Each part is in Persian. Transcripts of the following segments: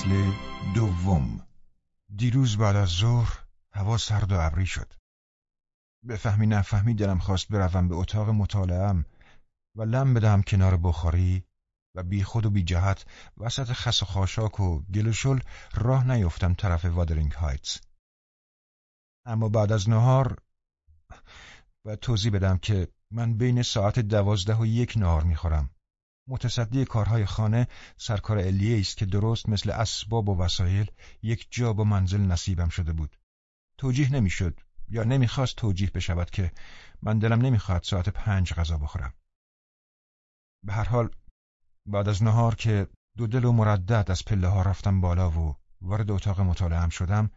فصل دوم. دیروز بعد از ظهر هوا سرد و ابری شد. به فهمی نفهمی دلم خواست بروم به اتاق مطالعم و لم بدهم کنار بخاری و بی خود و بی جهت وسط خس و خاشاک و گل و شل راه نیفتم طرف وادرینگ هایتس. اما بعد از نهار و توضیح بدم که من بین ساعت دوازده و یک نهار می‌خورم. متصدی کارهای خانه سرکار الیه است که درست مثل اسباب و وسایل یک جا با منزل نصیبم شده بود. توجیه نمی‌شد یا نمی‌خواست توجیه بشود که من دلم نمی‌خواهد ساعت پنج غذا بخورم. به هر حال بعد از نهار که دو دل و مردد از پله ها رفتم بالا و وارد اتاق مطالعهم شدم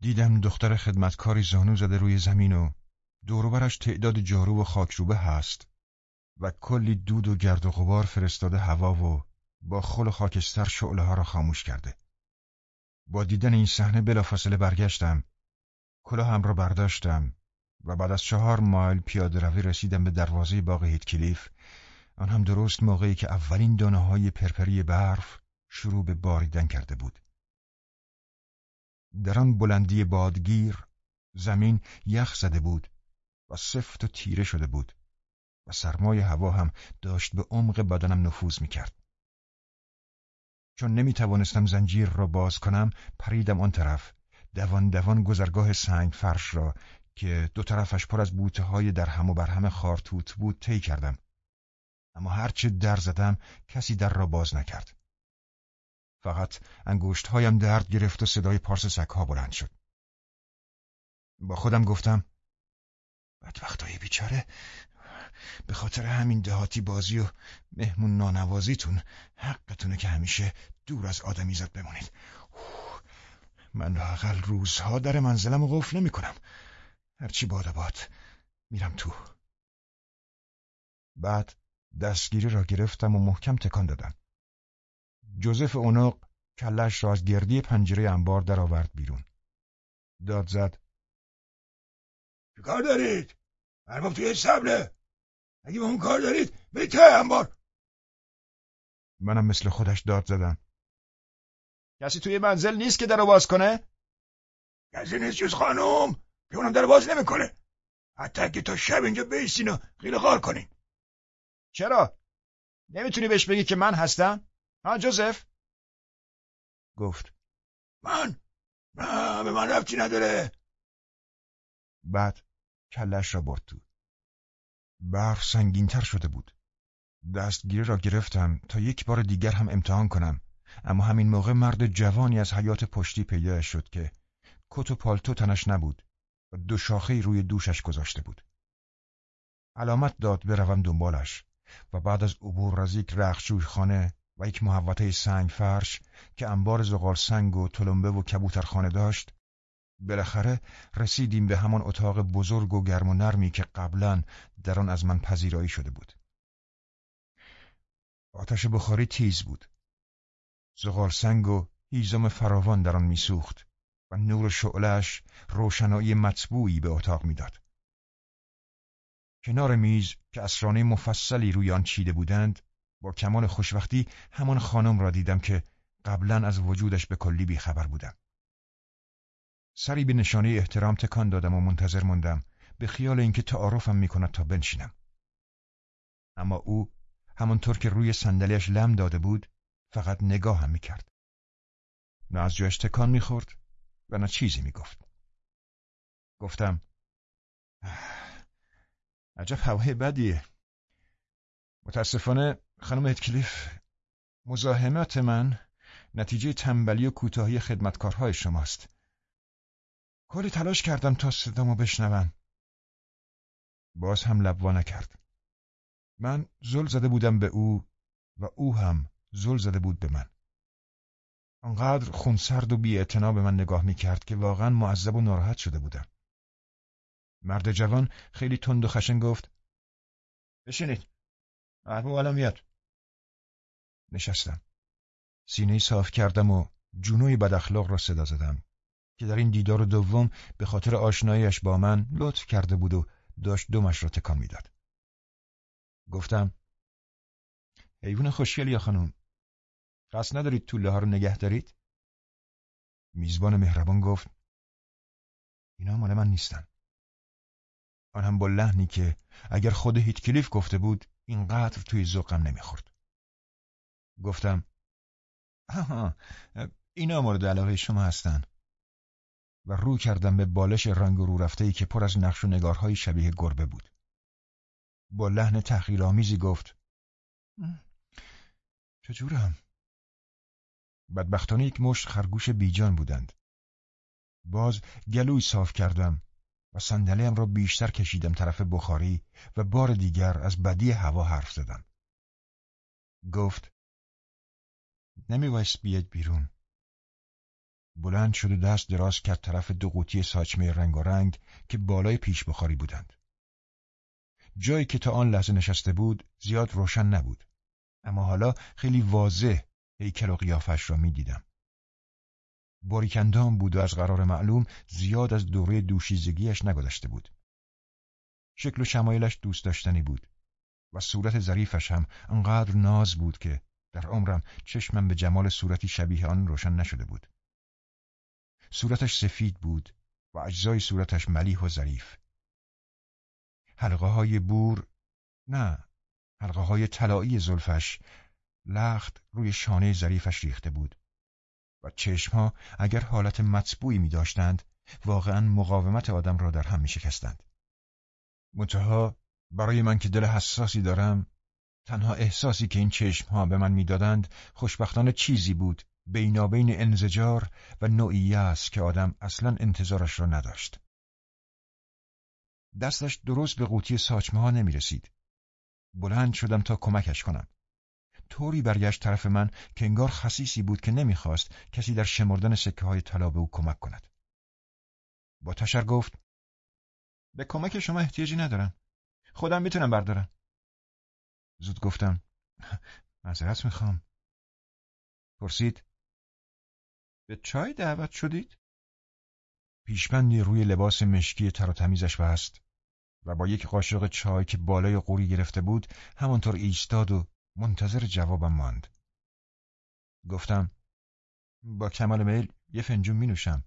دیدم دختر خدمتکاری زانو زده روی زمین و دوروبرش تعداد جارو و خاکروبه هست. و کلی دود و گرد و غبار فرستاده هوا و با خل و خاکستر شعله ها را خاموش کرده. با دیدن این صحنه بلافاصله برگشتم. کلاهم را برداشتم و بعد از چهار مایل پیاده روی رسیدم به دروازه باغ هیتکلیف آن هم درست موقعی که اولین دانه های پرپری برف شروع به باریدن کرده بود. در آن بلندی بادگیر زمین یخ زده بود و سفت و تیره شده بود. و سرمای هوا هم داشت به عمق بدنم نفوذ می‌کرد. چون نمی توانستم زنجیر را باز کنم پریدم آن طرف دوان دوان گذرگاه سنگ فرش را که دو طرفش پر از بوته های در هم و برهم خارتوت بود طی کردم. اما هرچه در زدم کسی در را باز نکرد. فقط انگشت هایم درد گرفت و صدای پارس سگها بلند شد. با خودم گفتم بدبختای بیچاره به خاطر همین دهاتی بازی و مهمون نانوازیتون حقتونه که همیشه دور از آدمیزاد بمونید. من لاقل روزها در منزلم و قفل نمی کنم هرچی باد باد میرم تو. بعد دستگیری را گرفتم و محکم تکان دادم جوزف اونق کلش را از گردی پنجره انبار درآورد بیرون. داد زد. کار دارید؟ ارباب توی سبله اگه به اون کار دارید به ته انبار منم مثل خودش داد زدم کسی توی منزل نیست که در باز کنه؟ کسی نیست جز خانم که اونم در باز نمی‌کنه حتی که تا شب اینجا بیستین و خیلی غار کنین چرا؟ نمی‌تونی بهش بگی که من هستم؟ ها جوزف؟ گفت من؟ نه به من رفتی نداره بعد کلش را برد تو برف سنگینتر شده بود. دستگیری را گرفتم تا یک بار دیگر هم امتحان کنم اما همین موقع مرد جوانی از حیات پشتی پیدا شد که کت و پالتو تنش نبود و دو شاخه روی دوشش گذاشته بود. علامت داد بروم دنبالش و بعد از عبور از یک رخشوی خانه و یک محوطه سنگ فرش که انبار زغال سنگ و تلمبه و کبوترخانه داشت بالاخره رسیدیم به همان اتاق بزرگ و گرم و نرمی که قبلا در آن از من پذیرایی شده بود. آتش بخاری تیز بود. زغال سنگ و هیزم فراوان در آن میسوخت و نور شعلش روشنایی مطبوعی به اتاق می‌داد. کنار میز که اسرانه مفصلی روی آن چیده بودند با کمال خوشبختی همان خانم را دیدم که قبلا از وجودش به کلی بیخبر بودم. سری به نشانه احترام تکان دادم و منتظر موندم. به خیال اینکه تعارفم می‌کند تا بنشینم. اما او همانطور که روی صندلیاش لم داده بود فقط نگاهم می‌کرد. نه از جایش تکان می‌خورد و نه چیزی می‌گفت. گفتم عجب هوای بدیه. متاسفانه خانم اتکلیف مزاحمت من نتیجه تنبلی و کوتاهی خدمتکارهای شماست. کلی تلاش کردم تا صدامو بشنون باز هم لبوا نکرد. من زل زده بودم به او و او هم زل زده بود به من. آنقدر خونسرد و بی به من نگاه می‌کرد که واقعا معذب و ناراحت شده بودم. مرد جوان خیلی تند و خشن گفت بشینید. محبوب الان میاد. نشستم. سینه صاف کردم و جنوی بد اخلاق را صدا زدم. که در این دیدار دوم به خاطر آشناییش با من لطف کرده بود و داشت دومش را تکان می‌داد. گفتم حیوان خوشگلی یا خانم قصد ندارید طوله ها رو نگه دارید؟ میزبان مهربان گفت اینا مال من نیستن. آن هم با لحنی که اگر خود هیتکلیف گفته بود اینقدر توی ذوقم نمی‌خورد. گفتم آها اینا مورد علاقه شما هستن. و رو کردم به بالش رنگ رو رفته ای که پر از نقش و نگارهای شبیه گربه بود. با لحن تحقیرآمیزی گفت چجورم؟ بدبختانه یک مشت خرگوش بیجان بودند. باز گلوی صاف کردم و صندلیم را بیشتر کشیدم طرف بخاری و بار دیگر از بدی هوا حرف زدم. گفت نمیبایست بیاد بیرون. بلند شد و دست دراز کرد طرف دو قوطی ساچمه رنگ که بالای پیش بخاری بودند. جایی که تا آن لحظه نشسته بود زیاد روشن نبود. اما حالا خیلی واضح هیکل و قیافش را می دیدم. باریکندام بود و از قرار معلوم زیاد از دوره دوشیزگیش نگذشته بود. شکل و شمایلش دوست داشتنی بود و صورت ظریفش هم انقدر ناز بود که در عمرم چشمم به جمال صورتی شبیه آن روشن نشده بود. صورتش سفید بود و اجزای صورتش ملیح و ظریف. حلقه های بور نه حلقه های طلایی زلفش لخت روی شانه ظریفش ریخته بود و چشمها اگر حالت مطبوعی می داشتند واقعا مقاومت آدم را در هم می شکستند. منتها برای من که دل حساسی دارم تنها احساسی که این چشمها به من می‌دادند خوشبختانه چیزی بود بینابین انزجار و نوعی است که آدم اصلا انتظارش را نداشت. دستش درست به قوطی ساچمه ها نمی رسید. بلند شدم تا کمکش کنم. طوری برگشت طرف من که انگار خصیصی بود که نمی‌خواست کسی در شمردن سکه های طلا به او کمک کند. با تشر گفت به کمک شما احتیاجی ندارم. خودم می‌تونم بردارم. زود گفتم معذرت می‌خوام. پرسید به چای دعوت شدید؟ پیشبندی روی لباس مشکی تر و تمیزش بست و با یک قاشق چای که بالای قوری گرفته بود همانطور ایستاد و منتظر جوابم ماند. گفتم با کمال میل یه فنجون می نوشم.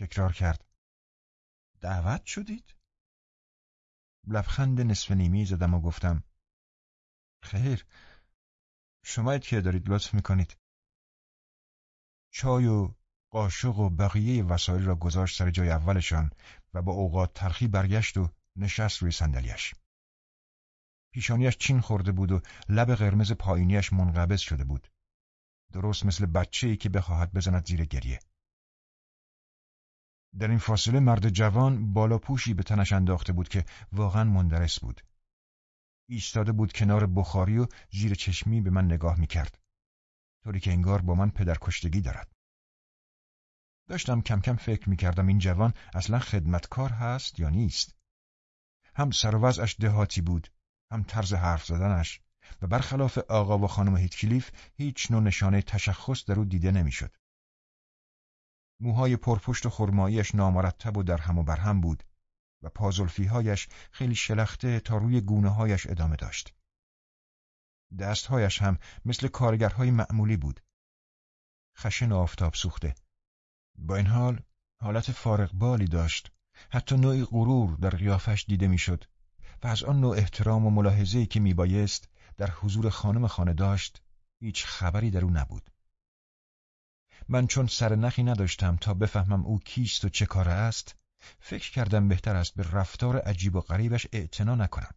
تکرار کرد. دعوت شدید؟ لبخند نصف نیمی زدم و گفتم خیر شما که دارید لطف می‌کنید. چای و قاشق و بقیه وسایل را گذاشت سر جای اولشان و با اوقات تلخی برگشت و نشست روی صندلیاش. پیشانیش چین خورده بود و لب قرمز پایینیش منقبض شده بود. درست مثل بچه ای که بخواهد بزند زیر گریه. در این فاصله مرد جوان بالا پوشی به تنش انداخته بود که واقعا مندرس بود. ایستاده بود کنار بخاری و زیر چشمی به من نگاه می‌کرد. طوری که انگار با من پدرکشتگی دارد. داشتم کم کم فکر می‌کردم این جوان اصلا خدمتکار هست یا نیست. هم سر دهاتی بود هم طرز حرف زدنش و برخلاف آقا و خانم هیتکلیف هیچ نوع نشانه تشخص در او دیده نمی‌شد. موهای پرپشت و خرماییش نامرتب و در هم و برهم بود و پازلفیهایش خیلی شلخته تا روی گونه هایش ادامه داشت. دستهایش هم مثل کارگرهای معمولی بود. خشن آفتاب سوخته. با این حال حالت فارق بالی داشت. حتی نوعی غرور در قیافش دیده می‌شد و از آن نوع احترام و ملاحظه‌ای که میبایست در حضور خانم خانه داشت هیچ خبری در او نبود. من چون سر نخی نداشتم تا بفهمم او کیست و چه کاره است فکر کردم بهتر است به رفتار عجیب و غریبش اعتنا نکنم.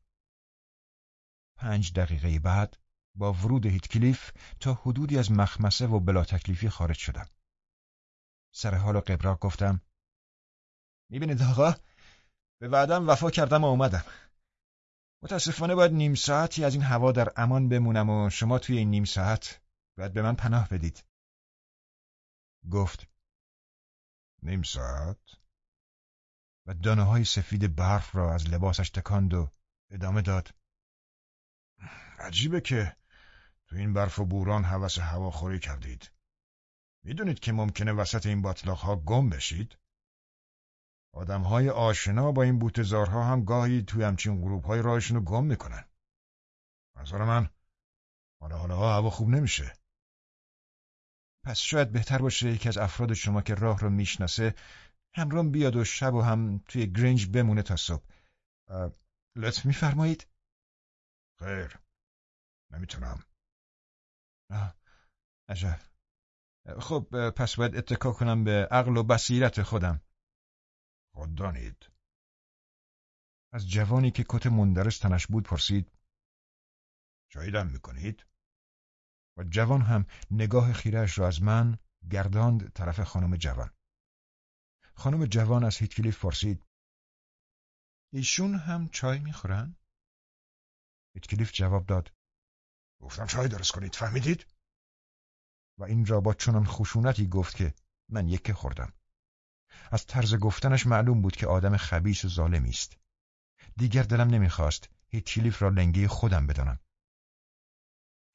پنج دقیقه بعد با ورود هیتکلیف تا حدودی از مخمسه و بلا تکلیفی خارج شدم. سر حال و قبراق گفتم می‌بینید آقا به وعدم وفا کردم و اومدم. متاسفانه باید نیم ساعتی از این هوا در امان بمونم و شما توی این نیم ساعت باید به من پناه بدید. گفت نیم ساعت؟ و دانه های سفید برف را از لباسش تکاند و ادامه داد. عجیبه که تو این برف و بوران هوس هواخوری کردید. می‌دونید که ممکنه وسط این باطلاق ها گم بشید؟ آدم های آشنا با این بوتزارها هم گاهی توی همچین غروب های راهشون رو گم می‌کنن. نظر من حالا حالا ها هوا خوب نمیشه. پس شاید بهتر باشه یکی از افراد شما که راه رو می‌شناسه همرام بیاد و شب و هم توی گرنج بمونه تا صبح لطف میفرمایید؟ خیر نمی‌تونم عجب خب پس باید اتکا کنم به عقل و بصیرت خودم خود دانید از جوانی که کت مندرس تنش بود پرسید شایدم می‌کنید؟ و جوان هم نگاه خیرش را از من گرداند طرف خانم جوان خانم جوان از هیتکلیف پرسید ایشون هم چای می‌خورن؟ هیتکلیف جواب داد گفتم چای درست کنید فهمیدید؟ و این را با چنان خشونتی گفت که من یکه خوردم. از طرز گفتنش معلوم بود که آدم خبیس و ظالمی است. دیگر دلم نمی‌خواست هیتکلیف را لنگه خودم بدانم.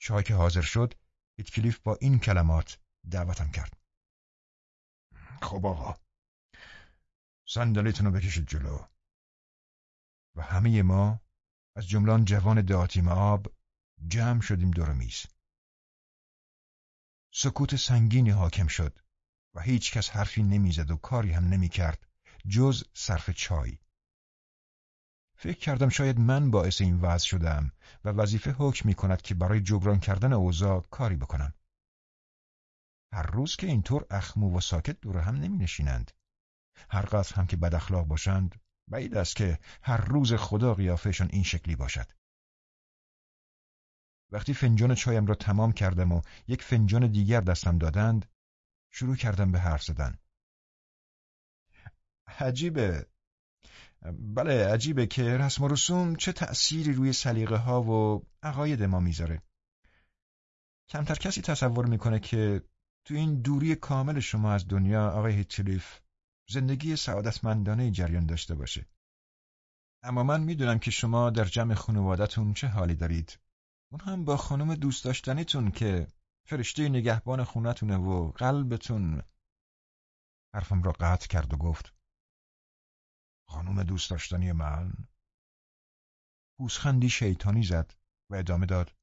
چای که حاضر شد هیتکلیف با این کلمات دعوتم کرد. خب آقا. صندلیتون رو بکشید جلو. و همه ما از جملان جوان دهاتی آب جمع شدیم دور میز سکوت سنگینی حاکم شد و هیچ کس حرفی نمی‌زد و کاری هم نمی‌کرد جز صرف چای فکر کردم شاید من باعث این وضع شدم و وظیفه حکم می کند که برای جبران کردن اوضاع کاری بکنم. هر روز که اینطور اخمو و ساکت دور هم نمی نشینند. هر قدر هم که بد اخلاق باشند بعید است که هر روز خدا قیافهشان این شکلی باشد. وقتی فنجان چایم را تمام کردم و یک فنجان دیگر دستم دادند شروع کردم به حرف زدن. عجیبه بله عجیبه که رسم و رسوم چه تأثیری روی سلیقه ها و عقاید ما می‌ذاره. کمتر کسی تصور می‌کنه که تو این دوری کامل شما از دنیا آقای هیتلیف زندگی سعادتمندانه جریان داشته باشه. اما من می‌دونم که شما در جمع خانوادتون چه حالی دارید. اون هم با خانم دوست داشتنیتون که فرشته نگهبان خونتونه و قلبتون حرفم را قطع کرد و گفت خانم دوست داشتنی من پوسخندی شیطانی زد و ادامه داد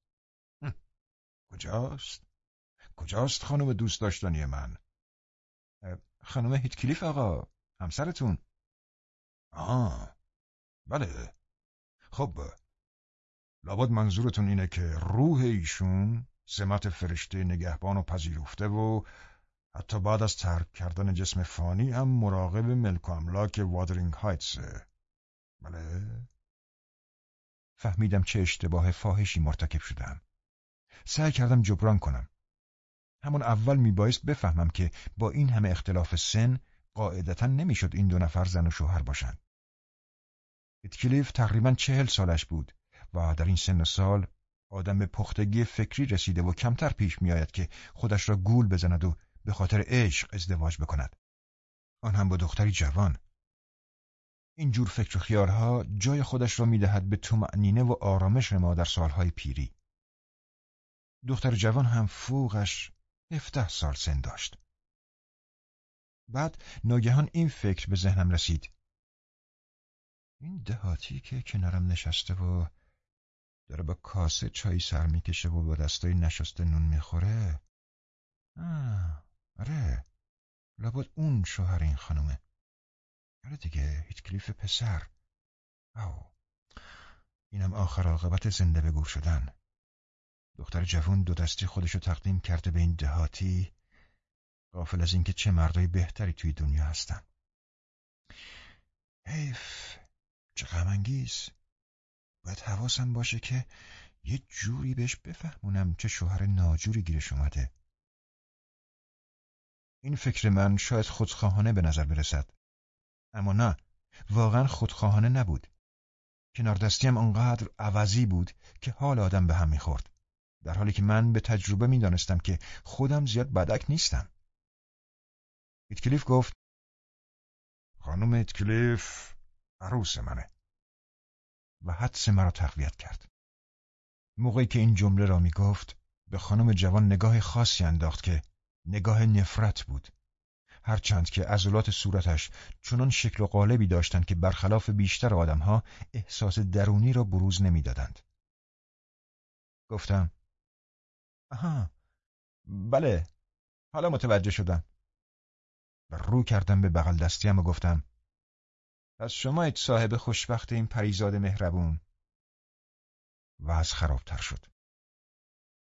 کجاست؟ کجاست خانم دوست داشتنی من؟ خانم هیتکلیف آقا همسرتون آه بله خب لابد منظورتون اینه که روح ایشون سمت فرشته نگهبان و پذیرفته و حتی بعد از ترک کردن جسم فانی هم مراقب ملک و املاک وادرینگ هایتسه بله؟ فهمیدم چه اشتباه فاحشی مرتکب شدم. سعی کردم جبران کنم. همون اول میبایست بفهمم که با این همه اختلاف سن قاعدتا نمی‌شد این دو نفر زن و شوهر باشند اتکلیف تقریبا چهل سالش بود. و در این سن سال آدم به پختگی فکری رسیده و کمتر پیش میآید که خودش را گول بزند و به خاطر عشق ازدواج بکند. آن هم با دختری جوان. این جور فکر و خیالها جای خودش را می‌دهد به تومعنینه و آرامش ما در سالهای پیری. دختر جوان هم فوقش هفته سال سن داشت. بعد ناگهان این فکر به ذهنم رسید. این دهاتی که کنارم نشسته و داره با کاسه چای سر می‌کشه و با دستای نشسته نون می‌خوره. آه آره. لابد اون شوهر این خانومه. آره دیگه هیچ کلیف پسر. او اینم آخر عاقبت زنده به گور شدن. دختر جوان دو دستی خودشو تقدیم کرده به این دهاتی. غافل از اینکه چه مردای بهتری توی دنیا هستن. حیف چه غمانگیز. باید حواسم باشه که یه جوری بهش بفهمونم چه شوهر ناجوری گیرش اومده. این فکر من شاید خودخواهانه به نظر برسد. اما نه واقعا خودخواهانه نبود. کنار دستیم آنقدر عوضی بود که حال آدم به هم می‌خورد. در حالی که من به تجربه می‌دانستم که خودم زیاد بدک نیستم. ایتکلیف گفت خانم ایتکلیف عروس منه. و حدس مرا تقویت کرد. موقعی که این جمله را می‌گفت به خانم جوان نگاه خاصی انداخت که نگاه نفرت بود. هرچند که عضلات صورتش چنان شکل و قالبی داشتند که برخلاف بیشتر آدمها احساس درونی را بروز نمی‌دادند. گفتم آها بله حالا متوجه شدم. و رو کردم به بغل دستیم و گفتم پس شمایید صاحب خوشبخت این پریزاد مهربون. و از خرابتر شد.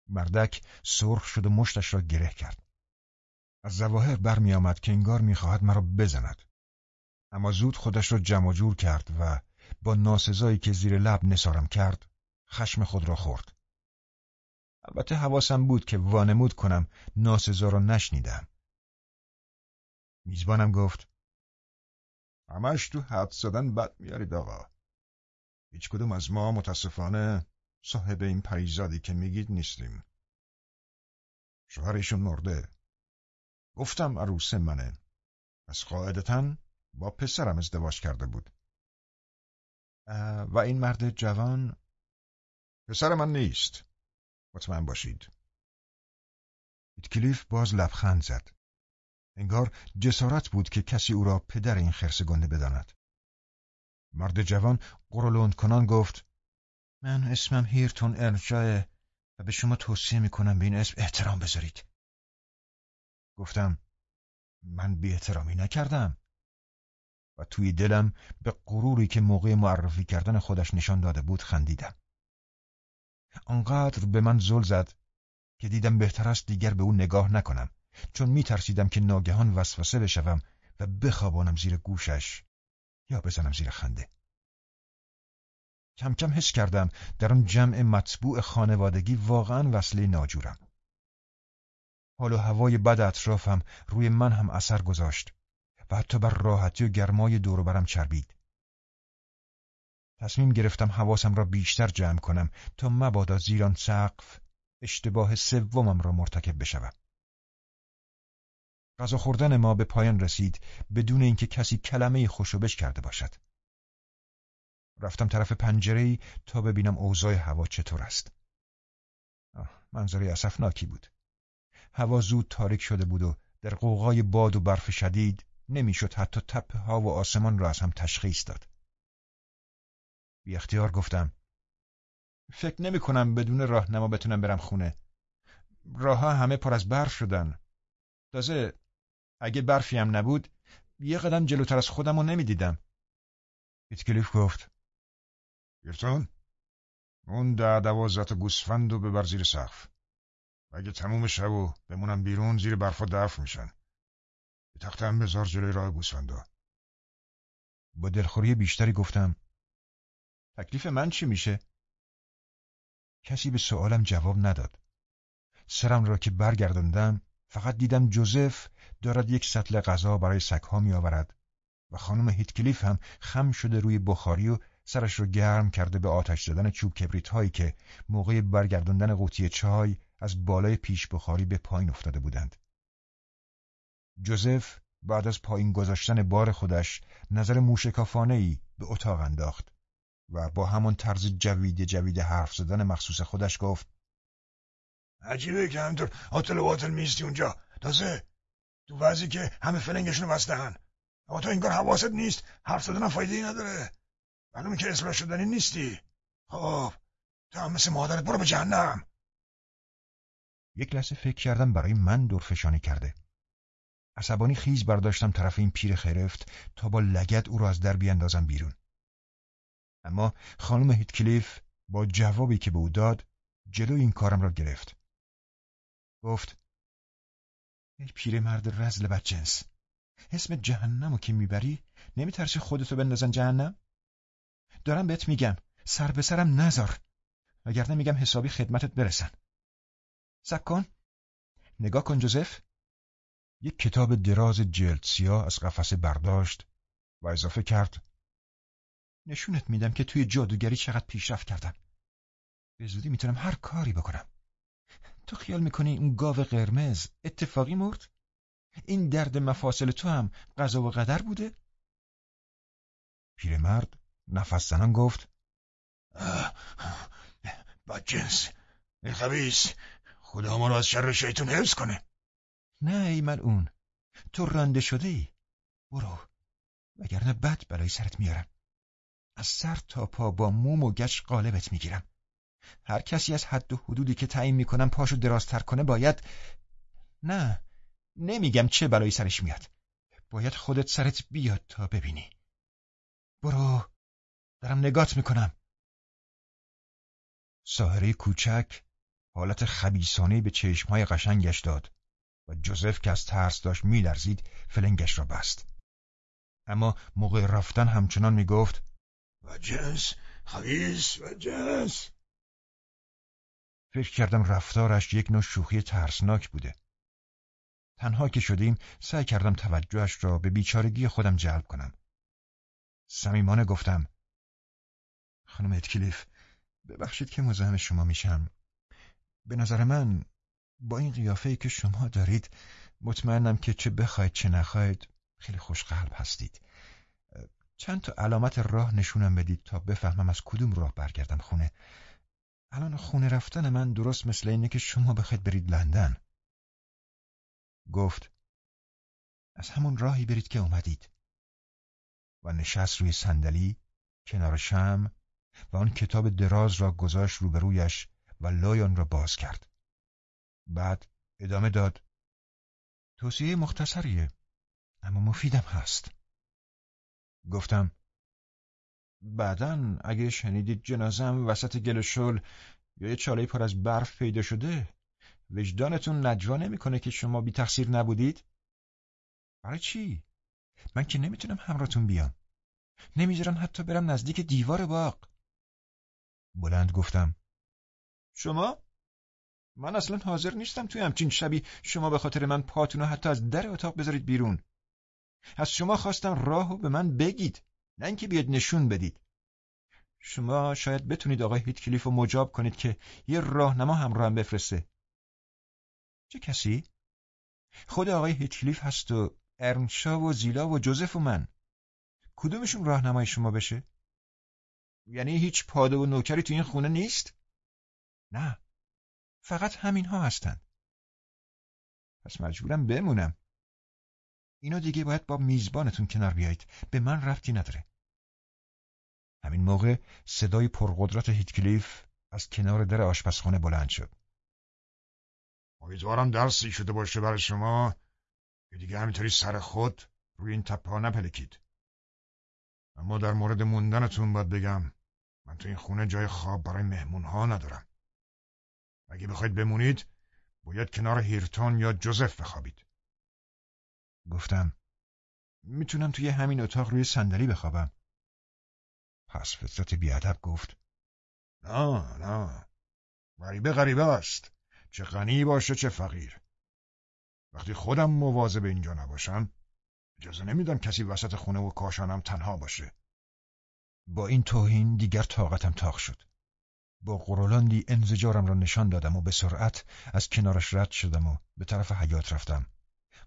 مردک سرخ شد و مشتش را گره کرد. از زواهر برمی آمد که انگار می‌خواهد مرا بزند. اما زود خودش را جمع جور کرد و با ناسزایی که زیر لب نسارم کرد خشم خود را خورد. البته حواسم بود که وانمود کنم ناسزا را نشنیدم. میزبانم گفت همش تو حد زدن بد میارید آقا. هیچ کدوم از ما متاسفانه صاحب این پریزادی که میگید نیستیم. شوهرشون مرده. گفتم عروس منه. پس قاعدتا با پسرم ازدواج کرده بود. و این مرد جوان پسر من نیست. مطمئن باشید. ایتکلیف باز لبخند زد. انگار جسارت بود که کسی او را پدر این خرس گنده بداند. مرد جوان قرولوند کنان گفت من اسمم هیرتون ارجاه و به شما توصیه می‌کنم به این اسم احترام بذارید. گفتم من بی احترامی نکردم و توی دلم به غروری که موقع معرفی کردن خودش نشان داده بود خندیدم. آنقدر به من زل زد که دیدم بهتر است دیگر به او نگاه نکنم. چون میترسیدم که ناگهان وسوسه بشوم و بخوابانم زیر گوشش یا بزنم زیر خنده کم کم حس کردم در آن جمع مطبوع خانوادگی واقعا وصله ناجورم حال و هوای بد اطرافم روی من هم اثر گذاشت و حتی بر راحتی و گرمای برم چربید. تصمیم گرفتم حواسم را بیشتر جمع کنم تا مبادا زیران سقف اشتباه سومم را مرتکب بشوم. غذا خوردن ما به پایان رسید بدون اینکه کسی کلمه خوشوبش کرده باشد. رفتم طرف پنجره تا ببینم اوضاع هوا چطور است. منظره اسفناکی بود. هوا زود تاریک شده بود و در قوقای باد و برف شدید نمی‌شد حتی تپه ها و آسمان را از هم تشخیص داد. بی اختیار گفتم فکر نمی کنم بدون راهنما بتونم برم خونه. راه همه پر از برف شدن. تازه اگه برفی هم نبود یه قدم جلوتر از خودم رو نمی‌دیدم. ایتکلیف گفت گرتون اون ده دوازت گوسفند و ببر زیر سقف. اگه تموم شب و بمونم بیرون زیر برفا دفع میشن. به تختم بذار جلوی راه گوسفندا. با دلخوری بیشتری گفتم تکلیف من چی میشه؟ کسی به سوالم جواب نداد. سرم را که برگرداندم فقط دیدم جوزف دارد یک سطل غذا برای سگها می آورد و خانم هیتکلیف هم خم شده روی بخاری و سرش را گرم کرده به آتش زدن چوب کبریت هایی که موقع برگرداندن قوطی چای از بالای پیش بخاری به پایین افتاده بودند. جوزف بعد از پایین گذاشتن بار خودش نظر موشکافانه ای به اتاق انداخت و با همان طرز جوید جوید حرف زدن مخصوص خودش گفت عجیبه که همینطور آتل و آتل میستی اونجا تازه تو وضعی که همه فلنگشونو بستهن اما تو اینگار حواست نیست. حرف زدن فایده ای نداره. معلومه که اصلاح شدنی نیستی. خب تو هم مثل مادرت برو به جهنم. یک لحظه فکر کردم برای من دورفشانی کرده. عصبانی خیز برداشتم طرف این پیر خرفت تا با لگت او را از در بیاندازم بیرون. اما خانم هیتکلیف با جوابی که به او داد جلو این کارم را گرفت. گفت ای پیر مرد رزل بدجنس اسم جهنم که می‌بری نمیترسی خودتو بندازن جهنم؟ دارم بهت میگم سر به سرم نزار وگرنه میگم حسابی خدمتت برسن. سکن نگاه کن جوزف. یک کتاب دراز جلد سیاه از قفسه برداشت و اضافه کرد. نشونت میدم که توی جادوگری چقدر پیشرفت کردم. به زودی می‌تونم هر کاری بکنم. تو خیال می‌کنی اون گاو قرمز اتفاقی مرد؟ این درد مفاصل تو هم قضا و قدر بوده؟ پیرمرد نفس زنان گفت بدجنس ای خبیس خدا ما رو از شر شیطون حفظ کنه نه ای اون تو رنده شده ای برو وگرنه بد بلای سرت میارم از سر تا پا با موم و گچ قالبت می‌گیرم هر کسی از حد و حدودی که تعیین می‌کنم پاشو درازتر کنه باید نه نمیگم چه بلایی سرش میاد. باید خودت سرت بیاد تا ببینی. برو دارم نگات می‌کنم. ساهره کوچک حالت خبیسانه به چشمهای قشنگش داد و جوزف که از ترس داشت میلرزید فلنگش را بست. اما موقع رفتن همچنان می‌گفت و جنس خبیس و جنس فکر کردم رفتارش یک نوع شوخی ترسناک بوده. تنها که شدیم سعی کردم توجهش را به بیچارگی خودم جلب کنم. صمیمانه گفتم خانم اتکلیف ببخشید که مزاحم شما میشم. به نظر من با این قیافه که شما دارید مطمئنم که چه بخواید چه نخواید خیلی خوشقلب هستید. چند تا علامت راه نشونم بدید تا بفهمم از کدوم راه برگردم خونه. الان خونه رفتن من درست مثل اینه که شما بخواید برید لندن. گفت از همون راهی برید که اومدید. و نشست روی صندلی کنار شم و آن کتاب دراز را گذاشت روبرویش و لایان را باز کرد. بعد ادامه داد توصیه مختصریه اما مفیدم هست. گفتم بعدا اگه شنیدید جنازم وسط گل شل یا یه چاله پر از برف پیدا شده وجدانتون نجوا نمی‌کنه که شما بی تقصیر نبودید؟ برای چی؟ من که نمی‌تونم همراهتون بیام. نمی‌ذارن حتی برم نزدیک دیوار باغ. بلند گفتم. شما؟ من اصلا حاضر نیستم توی همچین شبی شما به خاطر من پاتون رو حتی از در اتاق بذارید بیرون. از شما خواستم راهو به من بگید نه اینکه بیاد نشون بدید. شما شاید بتونید آقای هیتکلیف رو مجاب کنید که یه راهنما همراهم بفرسته. چه کسی؟ خود آقای هیتکلیف هست و ارنشا و زیلا و جوزف و من. کدومشون راهنمای شما بشه؟ یعنی هیچ پاده و نوکری تو این خونه نیست؟ نه. فقط همین ها هستند. پس مجبورم بمونم. اینو دیگه باید با میزبانتون کنار بیایید. به من رفتی نداره. همین موقع صدای پرقدرت هیتکلیف از کنار در آشپزخانه بلند شد. امیدوارم درسی شده باشه برای شما که دیگه همینطوری سر خود روی این تپه نپلکید. اما در مورد موندنتون باید بگم من تو این خونه جای خواب برای مهمون ها ندارم. اگه بخواید بمونید باید کنار هیرتون یا جوزف بخوابید. گفتم می‌تونم توی همین اتاق روی صندلی بخوابم. پس فطرت بیادب گفت نه نه غریبه غریبه است چه غنی باشه چه فقیر. وقتی خودم مواظب اینجا نباشم اجازه نمیدم کسی وسط خونه و کاشانم تنها باشه. با این توهین دیگر طاقتم تاق شد. با قرولاندی انزجارم را نشان دادم و به سرعت از کنارش رد شدم و به طرف حیات رفتم.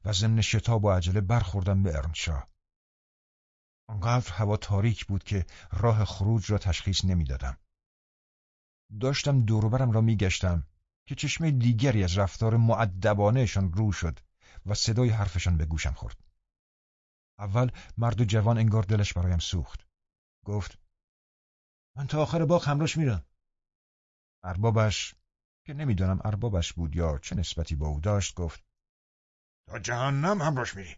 و ضمن شتاب و عجله برخوردم به ارنشاه آنقدر هوا تاریک بود که راه خروج را تشخیص نمی‌دادم. داشتم دوروبرم را میگشتم که چشمه دیگری از رفتار معدبانهشان رو شد و صدای حرفشان به گوشم خورد. اول مرد و جوان انگار دلش برایم سوخت. گفت من تا آخر باغ همراش میرم. اربابش که نمی‌دانم اربابش بود یا چه نسبتی با او داشت گفت تا جهنم همراش میری.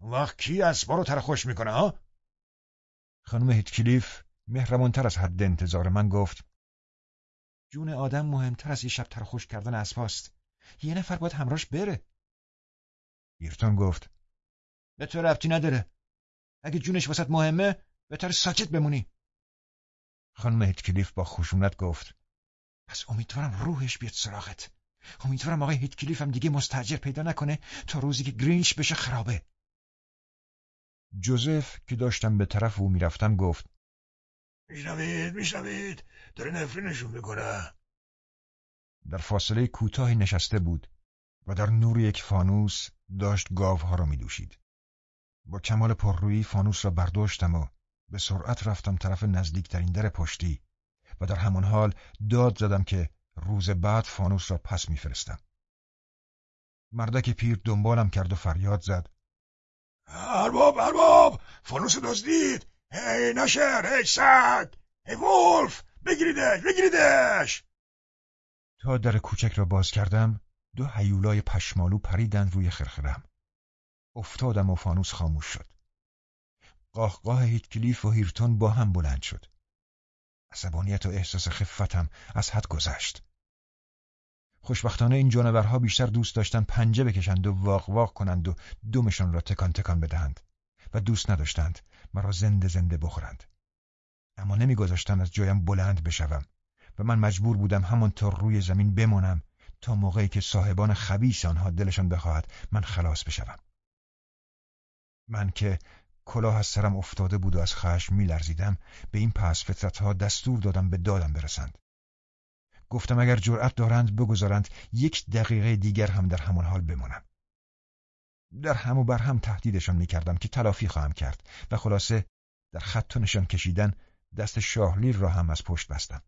اون وقت کی اسبا رو ترخوش می‌کنه ها؟ خانم هیتکلیف مهربانتر از حد انتظار من گفت جون آدم مهمتر از یه شب ترخوش کردن اسباست یه نفر باید همراش بره. ایرتون گفت به تو ربطی نداره. اگه جونش واسط مهمه بهتر ساکت بمونی. خانم هیتکلیف با خشونت گفت پس امیدوارم روحش بیاد سراغت. امیدوارم آقای هیتکلیف هم دیگه مستجر پیدا نکنه تا روزی که گرینش بشه خرابه. جوزف که داشتم به طرف او می‌رفتم گفت میشنوید میشنوید. داره نفرینشون می‌کنه. در فاصله کوتاهی نشسته بود و در نور یک فانوس داشت گاوها را میدوشید. با کمال پررویی فانوس را برداشتم و به سرعت رفتم طرف نزدیکترین در پشتی و در همان حال داد زدم که روز بعد فانوس را پس میفرستم مردک پیر دنبالم کرد و فریاد زد ارباب ارباب فانوس دزدید هی نشر هی سگ هی ولف بگیریدش بگیریدش تا در کوچک را باز کردم دو هیولای پشمالو پریدند روی خرخرم. افتادم و فانوس خاموش شد. قاهقاه هیتکلیف و هیرتون با هم بلند شد. عصبانیت و احساس خفتم از حد گذشت. خوشبختانه این جانورها بیشتر دوست داشتند پنجه بکشند و واق واق کنند و دمشان را تکان تکان بدهند و دوست نداشتند مرا زنده زنده بخورند. اما نمیگذاشتند از جایم بلند بشوم و من مجبور بودم همانطور روی زمین بمانم تا موقعی که صاحبان خبیس آنها دلشان بخواهد من خلاص بشوم. من که کلاه از سرم افتاده بود و از خشم میلرزیدم به این پس فطرتها دستور دادم به دادم برسند. گفتم اگر جرأت دارند بگذارند یک دقیقه دیگر هم در همان حال بمانم. در هم و بر هم تهدیدشان می‌کردم که تلافی خواهم کرد و خلاصه در خط و نشان کشیدن دست شاهلیر را هم از پشت بستم.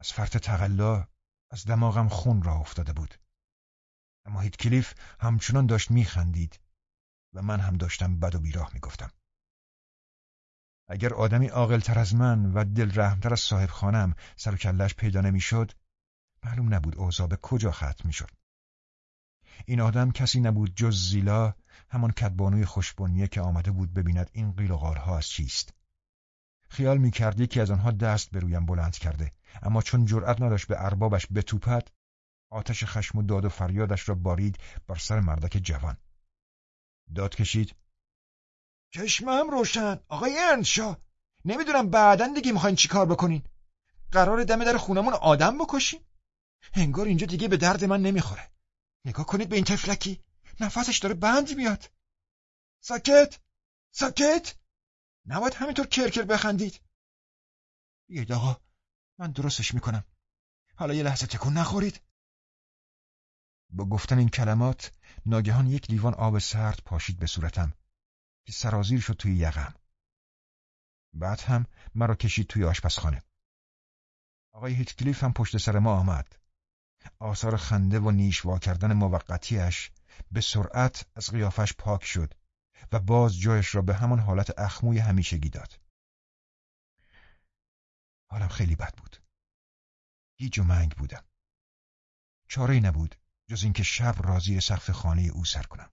از فرط تقلا از دماغم خون را افتاده بود. اما هیتکلیف همچنان داشت میخندید و من هم داشتم بد و بیراه می‌گفتم. اگر آدمی عاقلتر از من و دل رحمتر از صاحب خانم سر و کلش پیدا نمی‌شد معلوم نبود اوضاع به کجا ختم می‌شد. این آدم کسی نبود جز زیلا همان کدبانوی خوشبنیه که آمده بود ببیند این قیل و غارها از چیست. خیال می‌کرد که از آنها دست به رویم بلند کرده اما چون جرأت نداشت به اربابش بتوپد آتش خشم و داد و فریادش را بارید بر سر مردک جوان داد کشید چشمم روشن. آقای انشا نمی‌دونم بعدا دیگه می‌خواین چی کار بکنین. قرار دم در خونمون آدم بکشین. انگار اینجا دیگه به درد من نمی‌خوره. نگاه کنید به این تفلکی. نفسش داره بند میاد. ساکت! ساکت! نباید همینطور کرکر بخندید. بیاید آقا من درستش می‌کنم. حالا یه لحظه تکون نخورید. با گفتن این کلمات ناگهان یک لیوان آب سرد پاشید به صورتم. که سرازیر شد توی یقم. بعد هم مرا کشید توی آشپزخانه. آقای هیتکلیف هم پشت سر ما آمد. آثار خنده و نیشوا کردن موقتیش به سرعت از قیافش پاک شد و باز جایش را به همان حالت اخموی همیشگی داد. حالم خیلی بد بود. گیج و منگ بودم. چاره نبود جز اینکه شب را زیر سقف خانه او سر کنم.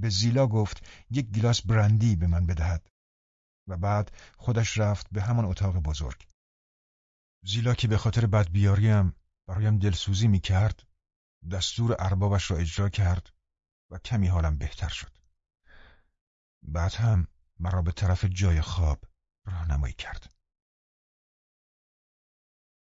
به زیلا گفت یک گلاس برندی به من بدهد. و بعد خودش رفت به همان اتاق بزرگ. زیلا که به خاطر بدبیاریم برایم دلسوزی می کرد دستور اربابش را اجرا کرد و کمی حالم بهتر شد. بعد هم مرا به طرف جای خواب راهنمایی کرد.